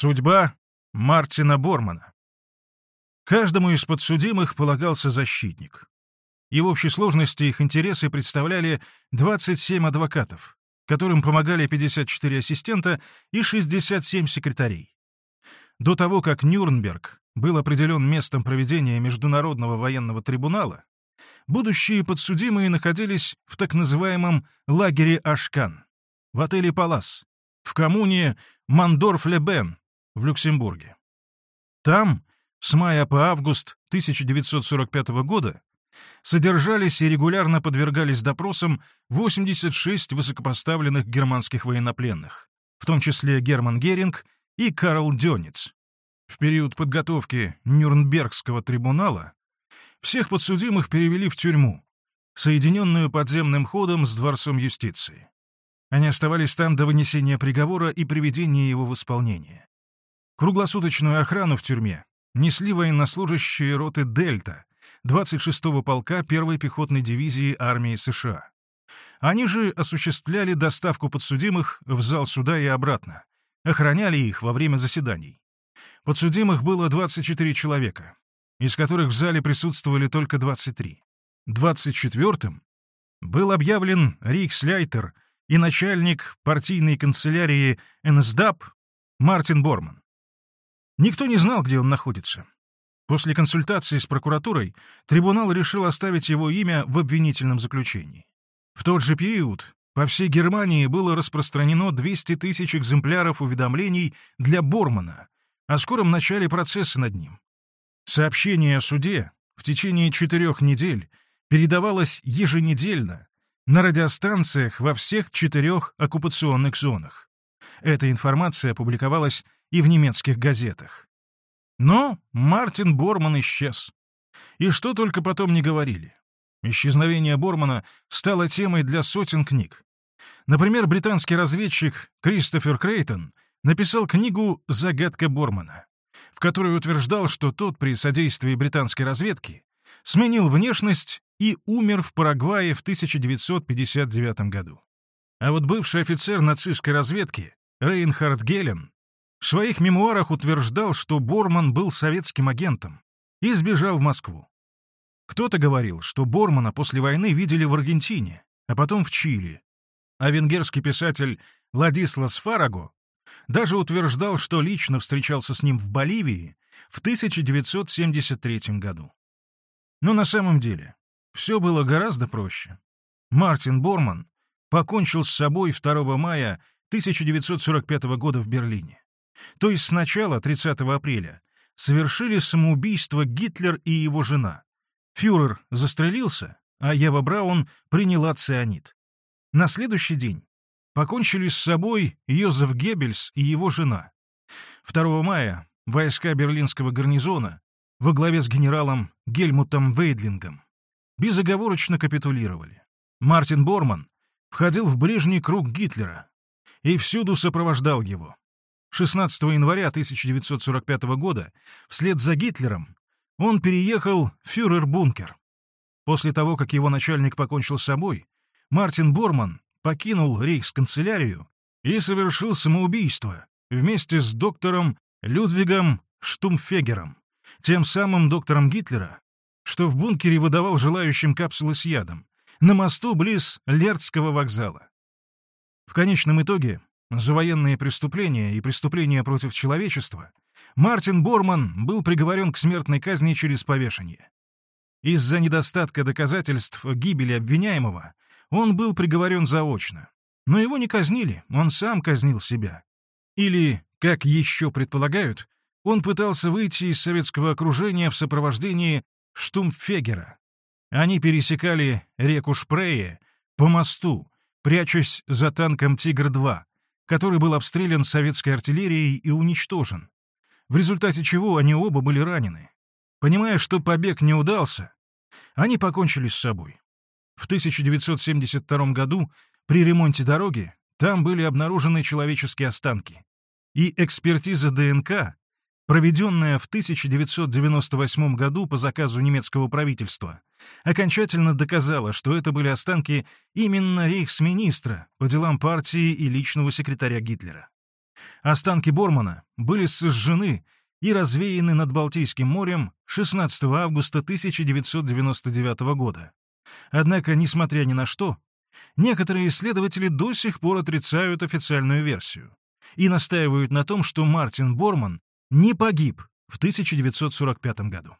Судьба Мартина Бормана. Каждому из подсудимых полагался защитник. И в общей сложности их интересы представляли 27 адвокатов, которым помогали 54 ассистента и 67 секретарей. До того, как Нюрнберг был определен местом проведения Международного военного трибунала, будущие подсудимые находились в так называемом лагере Ашкан, в отеле «Палас», в коммуне Мандорф-Лебен в Люксембурге. Там, с мая по август 1945 года, содержались и регулярно подвергались допросам 86 высокопоставленных германских военнопленных, в том числе Герман Геринг и Карл Дёниц. В период подготовки Нюрнбергского трибунала всех подсудимых перевели в тюрьму, соединенную подземным ходом с Дворцом юстиции. Они оставались там до вынесения приговора и приведения его в исполнение. Круглосуточную охрану в тюрьме несли военнослужащие роты «Дельта» 26-го полка 1-й пехотной дивизии армии США. Они же осуществляли доставку подсудимых в зал суда и обратно, охраняли их во время заседаний. Подсудимых было 24 человека, из которых в зале присутствовали только 23. 24-м был объявлен Рейхсляйтер и начальник партийной канцелярии НСДАП Мартин Борман. Никто не знал, где он находится. После консультации с прокуратурой трибунал решил оставить его имя в обвинительном заключении. В тот же период по всей Германии было распространено 200 тысяч экземпляров уведомлений для Бормана о скором начале процесса над ним. Сообщение о суде в течение четырех недель передавалось еженедельно на радиостанциях во всех четырех оккупационных зонах. Эта информация публиковалась и в немецких газетах. Но Мартин Борман исчез. И что только потом не говорили. Исчезновение Бормана стало темой для сотен книг. Например, британский разведчик Кристофер Крейтон написал книгу «Загадка Бормана», в которой утверждал, что тот при содействии британской разведки сменил внешность и умер в Парагвае в 1959 году. А вот бывший офицер нацистской разведки Рейнхард Гелен в своих мемуарах утверждал, что Борман был советским агентом и сбежал в Москву. Кто-то говорил, что Бормана после войны видели в Аргентине, а потом в Чили, а венгерский писатель Ладислас Фараго даже утверждал, что лично встречался с ним в Боливии в 1973 году. Но на самом деле все было гораздо проще. Мартин Борман покончил с собой 2 мая 1945 года в Берлине. То есть сначала, 30 апреля, совершили самоубийство Гитлер и его жена. Фюрер застрелился, а Ева Браун приняла цианид. На следующий день покончили с собой Йозеф Геббельс и его жена. 2 мая войска берлинского гарнизона во главе с генералом Гельмутом Вейдлингом безоговорочно капитулировали. Мартин Борман входил в ближний круг Гитлера и всюду сопровождал его. 16 января 1945 года, вслед за Гитлером, он переехал в фюрер-бункер. После того, как его начальник покончил с собой, Мартин Борман покинул рейхсканцелярию и совершил самоубийство вместе с доктором Людвигом Штумфегером, тем самым доктором Гитлера, что в бункере выдавал желающим капсулы с ядом, на мосту близ Лердского вокзала. В конечном итоге за военные преступления и преступления против человечества Мартин Борман был приговорен к смертной казни через повешение. Из-за недостатка доказательств гибели обвиняемого он был приговорен заочно. Но его не казнили, он сам казнил себя. Или, как еще предполагают, он пытался выйти из советского окружения в сопровождении Штумфегера. Они пересекали реку Шпрее по мосту, прячась за танком «Тигр-2», который был обстрелян советской артиллерией и уничтожен, в результате чего они оба были ранены. Понимая, что побег не удался, они покончили с собой. В 1972 году при ремонте дороги там были обнаружены человеческие останки, и экспертиза ДНК, проведенная в 1998 году по заказу немецкого правительства, окончательно доказала, что это были останки именно рейхсминистра по делам партии и личного секретаря Гитлера. Останки Бормана были сожжены и развеяны над Балтийским морем 16 августа 1999 года. Однако, несмотря ни на что, некоторые исследователи до сих пор отрицают официальную версию и настаивают на том, что Мартин Борман не погиб в 1945 году.